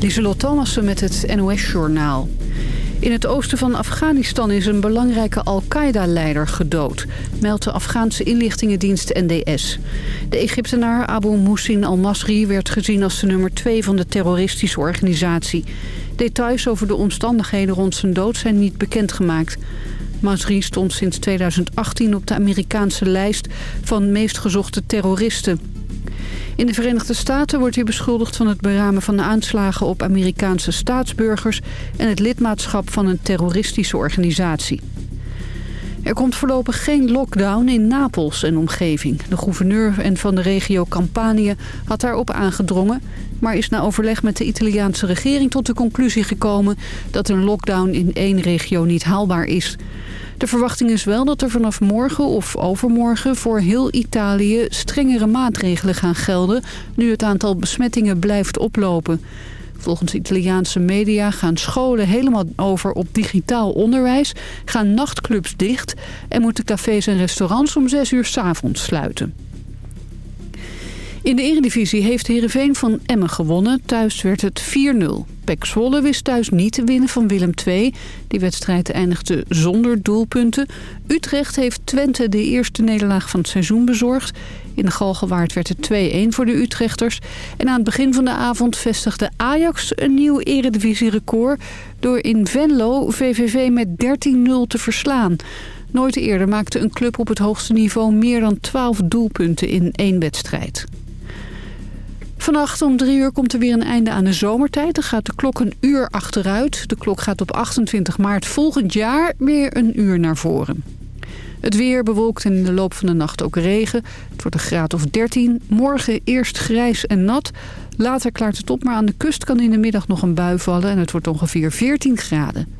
Lieselot Thomassen met het NOS-journaal. In het oosten van Afghanistan is een belangrijke Al-Qaeda-leider gedood... meldt de Afghaanse inlichtingendienst NDS. De Egyptenaar Abu Musin al-Masri werd gezien als de nummer 2 van de terroristische organisatie. Details over de omstandigheden rond zijn dood zijn niet bekendgemaakt. Masri stond sinds 2018 op de Amerikaanse lijst van meest gezochte terroristen... In de Verenigde Staten wordt hij beschuldigd van het beramen van de aanslagen op Amerikaanse staatsburgers en het lidmaatschap van een terroristische organisatie. Er komt voorlopig geen lockdown in Napels en omgeving. De gouverneur en van de regio Campanië had daarop aangedrongen... maar is na overleg met de Italiaanse regering tot de conclusie gekomen... dat een lockdown in één regio niet haalbaar is... De verwachting is wel dat er vanaf morgen of overmorgen voor heel Italië strengere maatregelen gaan gelden, nu het aantal besmettingen blijft oplopen. Volgens Italiaanse media gaan scholen helemaal over op digitaal onderwijs, gaan nachtclubs dicht en moeten cafés en restaurants om 6 uur s avonds sluiten. In de Eredivisie heeft Heerenveen van Emmen gewonnen. Thuis werd het 4-0. Pek Zwolle wist thuis niet te winnen van Willem II. Die wedstrijd eindigde zonder doelpunten. Utrecht heeft Twente de eerste nederlaag van het seizoen bezorgd. In de Galgenwaard werd het 2-1 voor de Utrechters. En aan het begin van de avond vestigde Ajax een nieuw eredivisie-record... door in Venlo VVV met 13-0 te verslaan. Nooit eerder maakte een club op het hoogste niveau meer dan 12 doelpunten in één wedstrijd. Vannacht om drie uur komt er weer een einde aan de zomertijd. Dan gaat de klok een uur achteruit. De klok gaat op 28 maart volgend jaar weer een uur naar voren. Het weer bewolkt en in de loop van de nacht ook regen. Het wordt een graad of 13. Morgen eerst grijs en nat. Later klaart het op, maar aan de kust kan in de middag nog een bui vallen. En het wordt ongeveer 14 graden.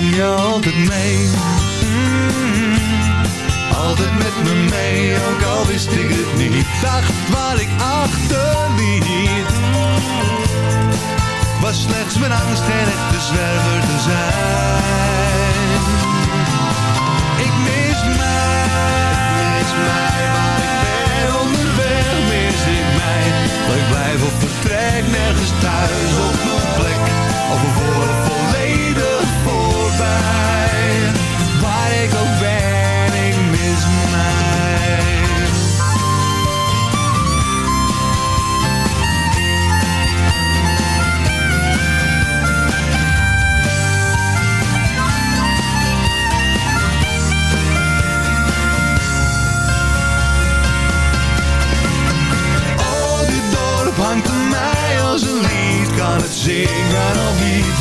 nam je altijd mee. Mm, altijd met me mee, ook al wist ik het niet. Dacht waar ik achterliet. Was slechts mijn angst en echte zwerver te zijn. Ik mis mij, ik mis mij, waar ik ben onderweg mis ik mij. Maar ik blijf op vertrek, nergens thuis Zingen of niet,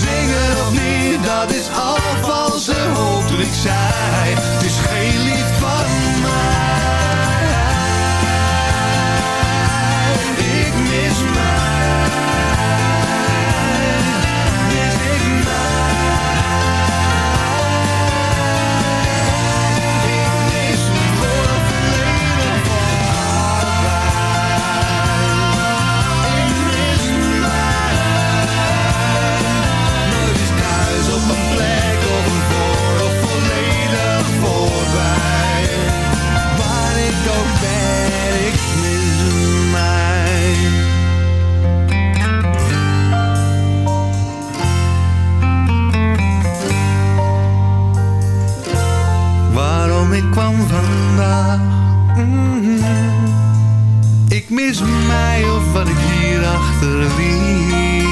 zingen of niet, dat is al valse hoop dat ik zei. Het is geen kwam vandaag. Mhm. Ik mis mij of wat ik hier achterliet.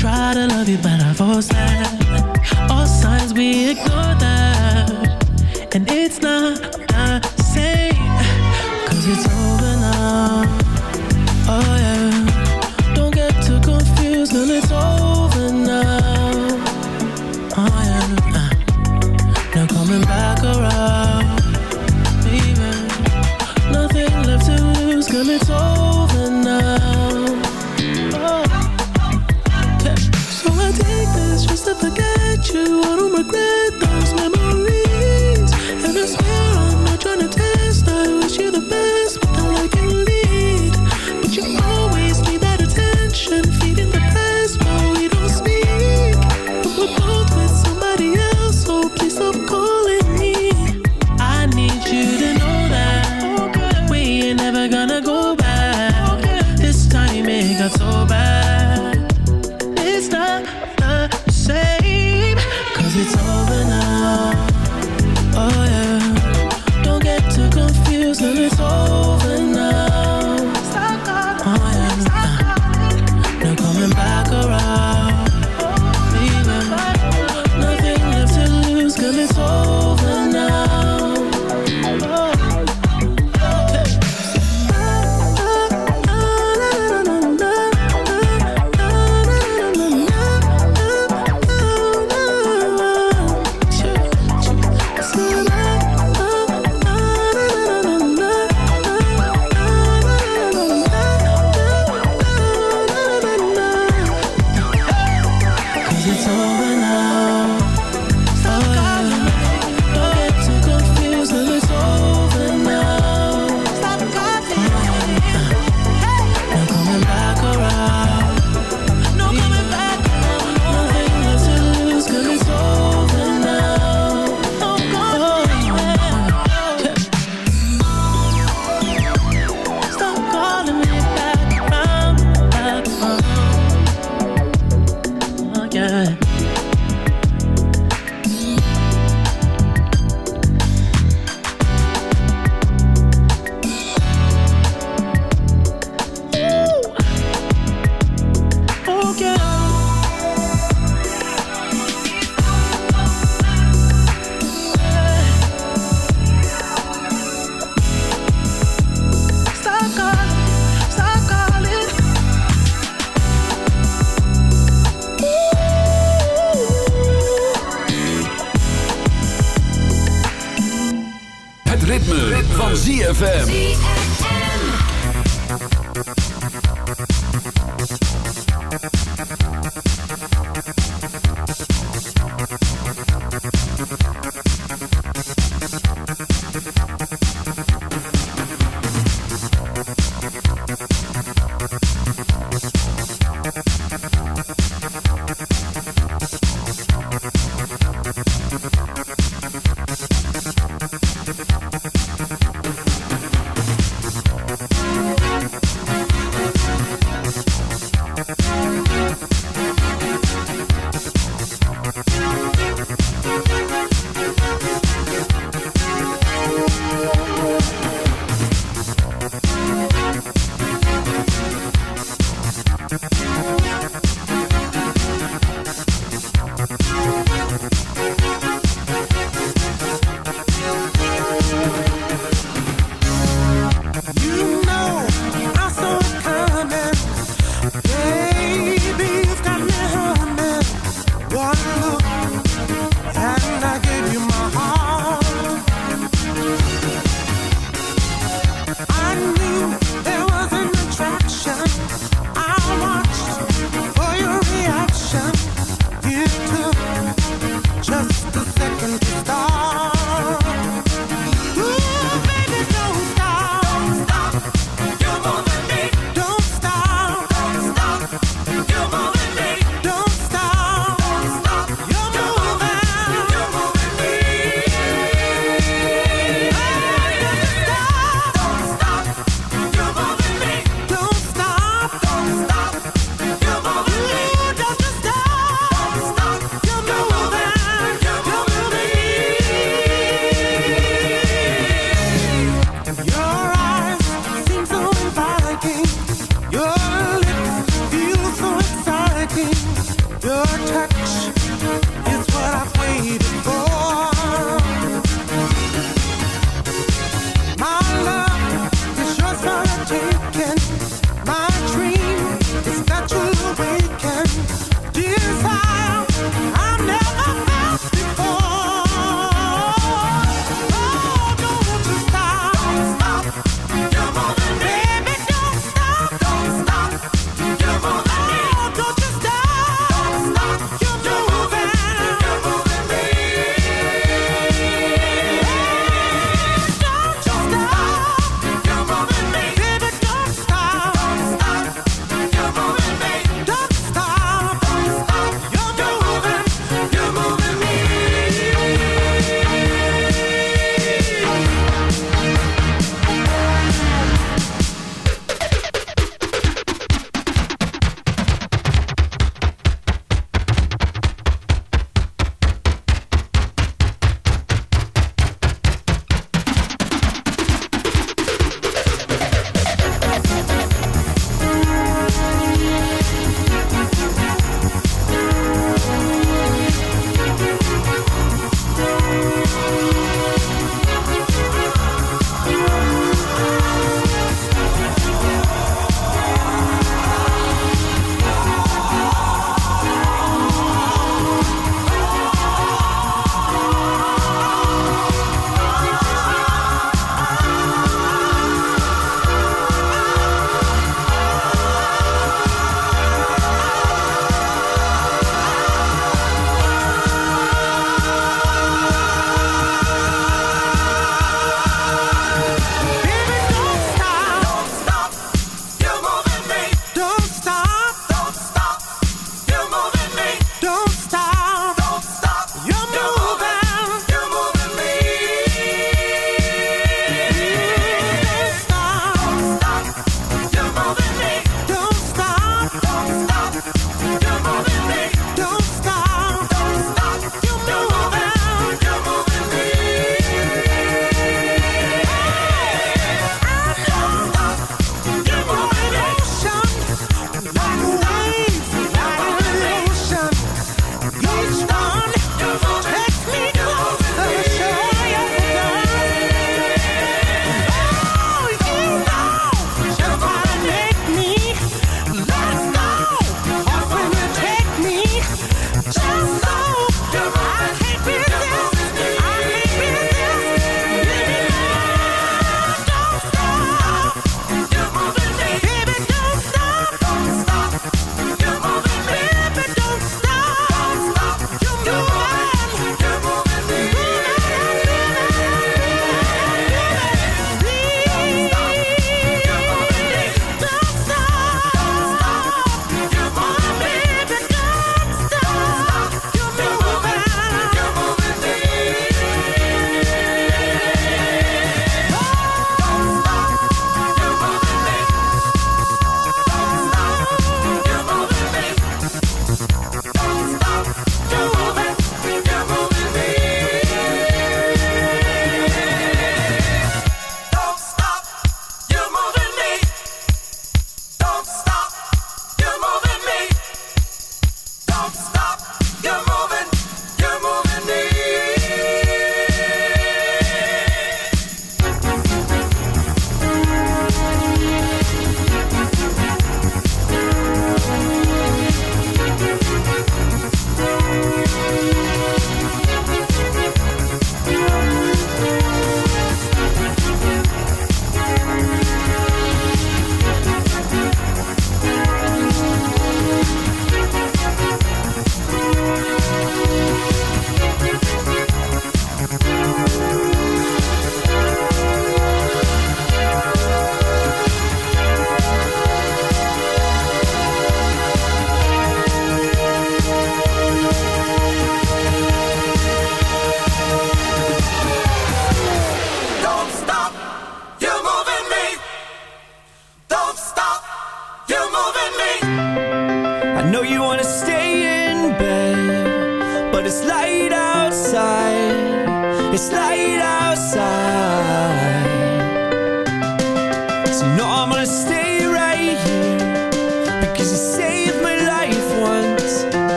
Try to love you, but I've that. All signs we ignore that, and it's not ritme, van ZFM.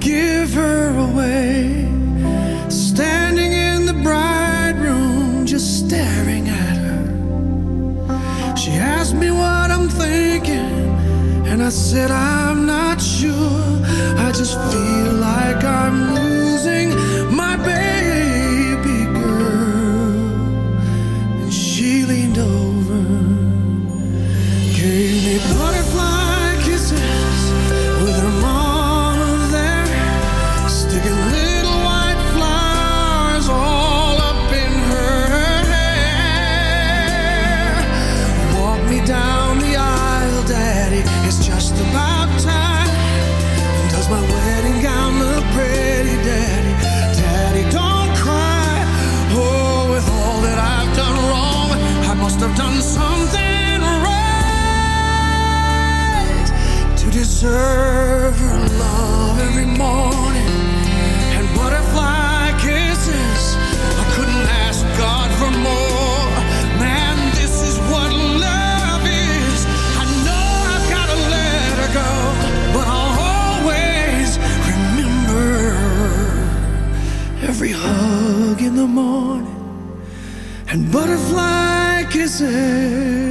give her away. Standing in the bride room, just staring at her. She asked me what I'm thinking, and I said, I'm not sure. I just feel like I'm We hug in the morning and butterfly kisses.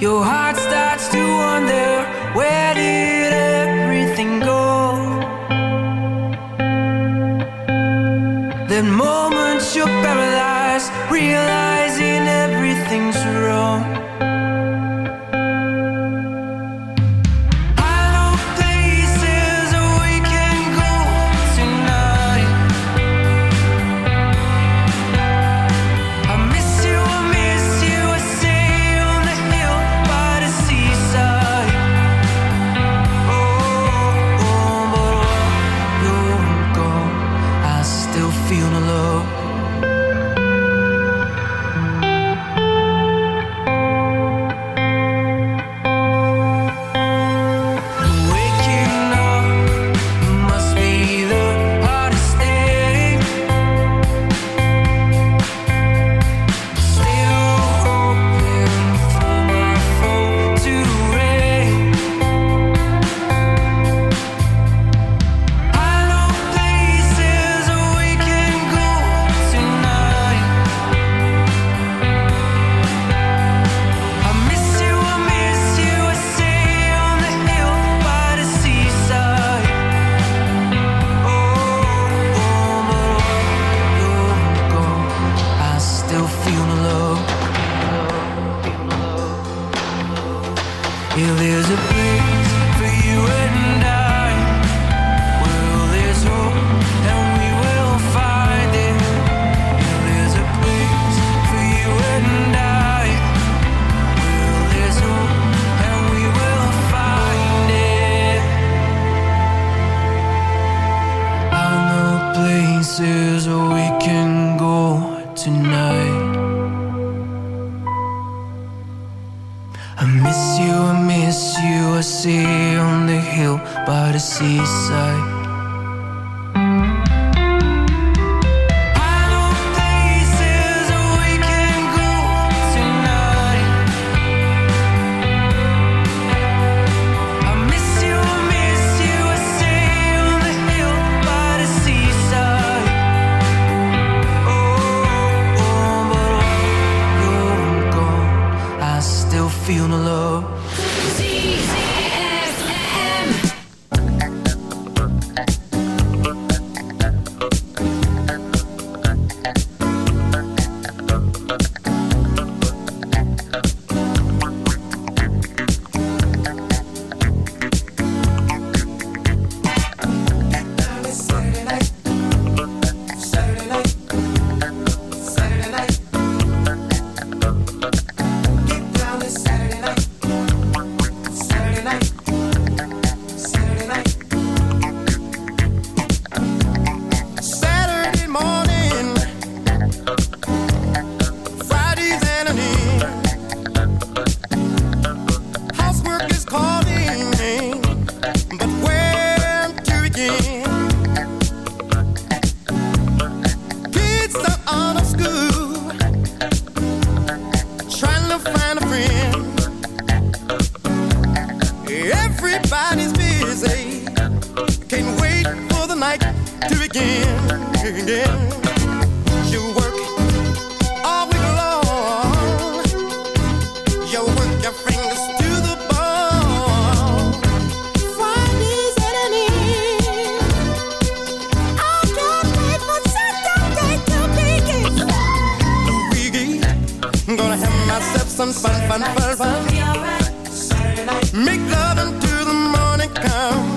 Your heart is fun, fun, fun, fun, fun. Make love until the morning comes.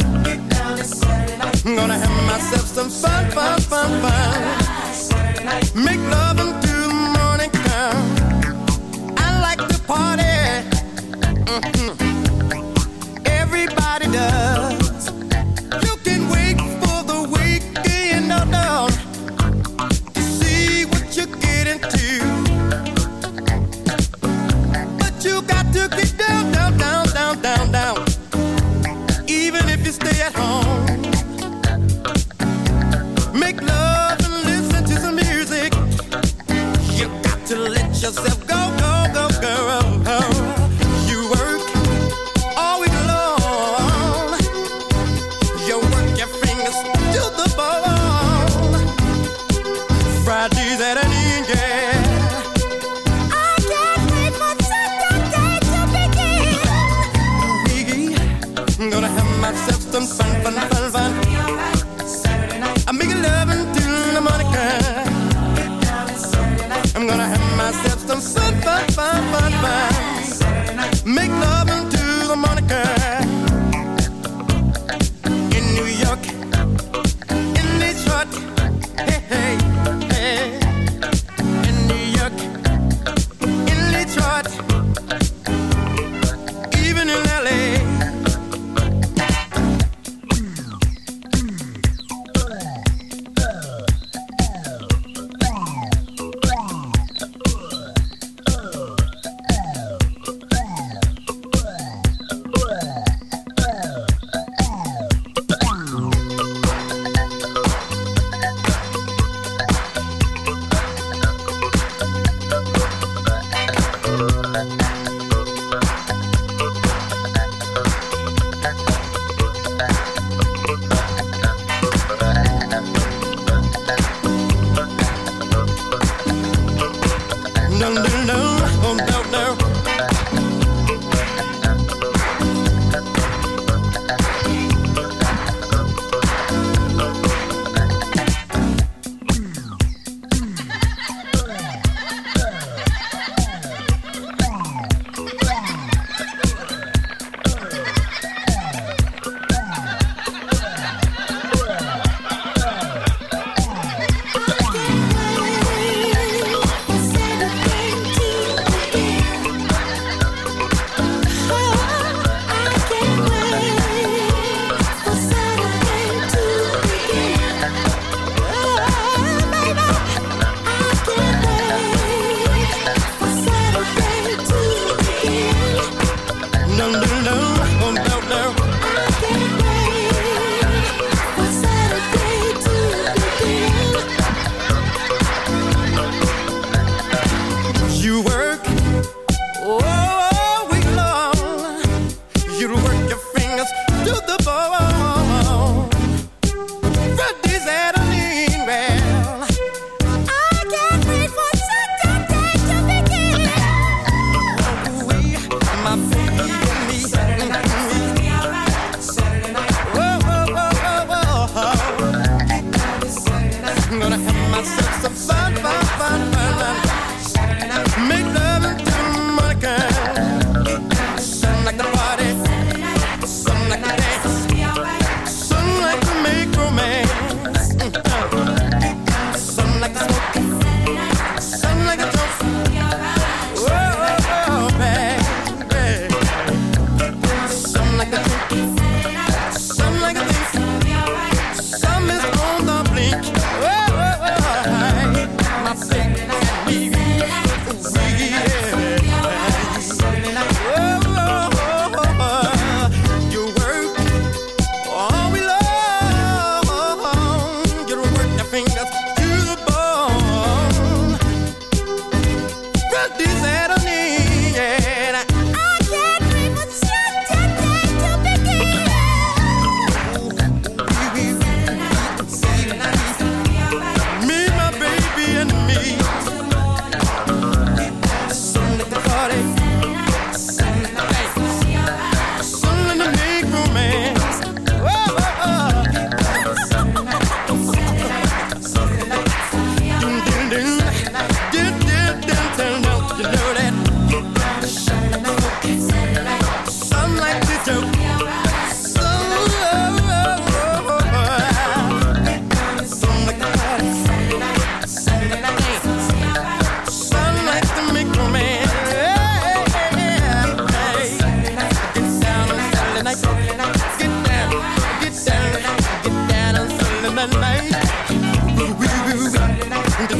Saturday night.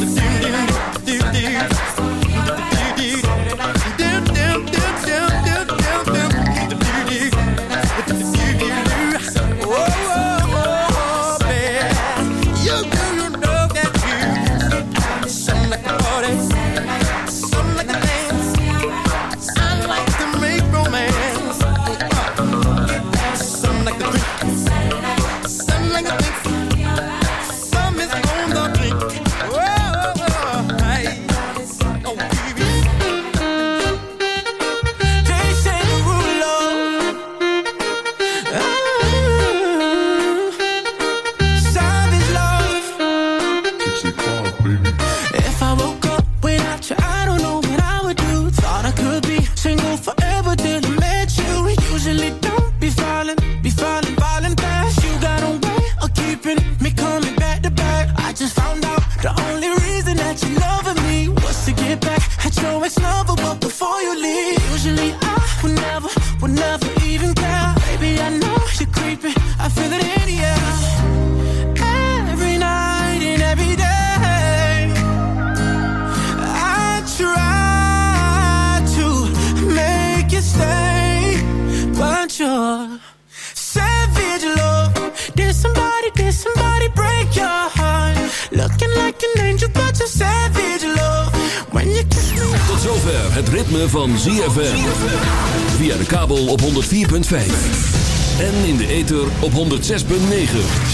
Saturday night.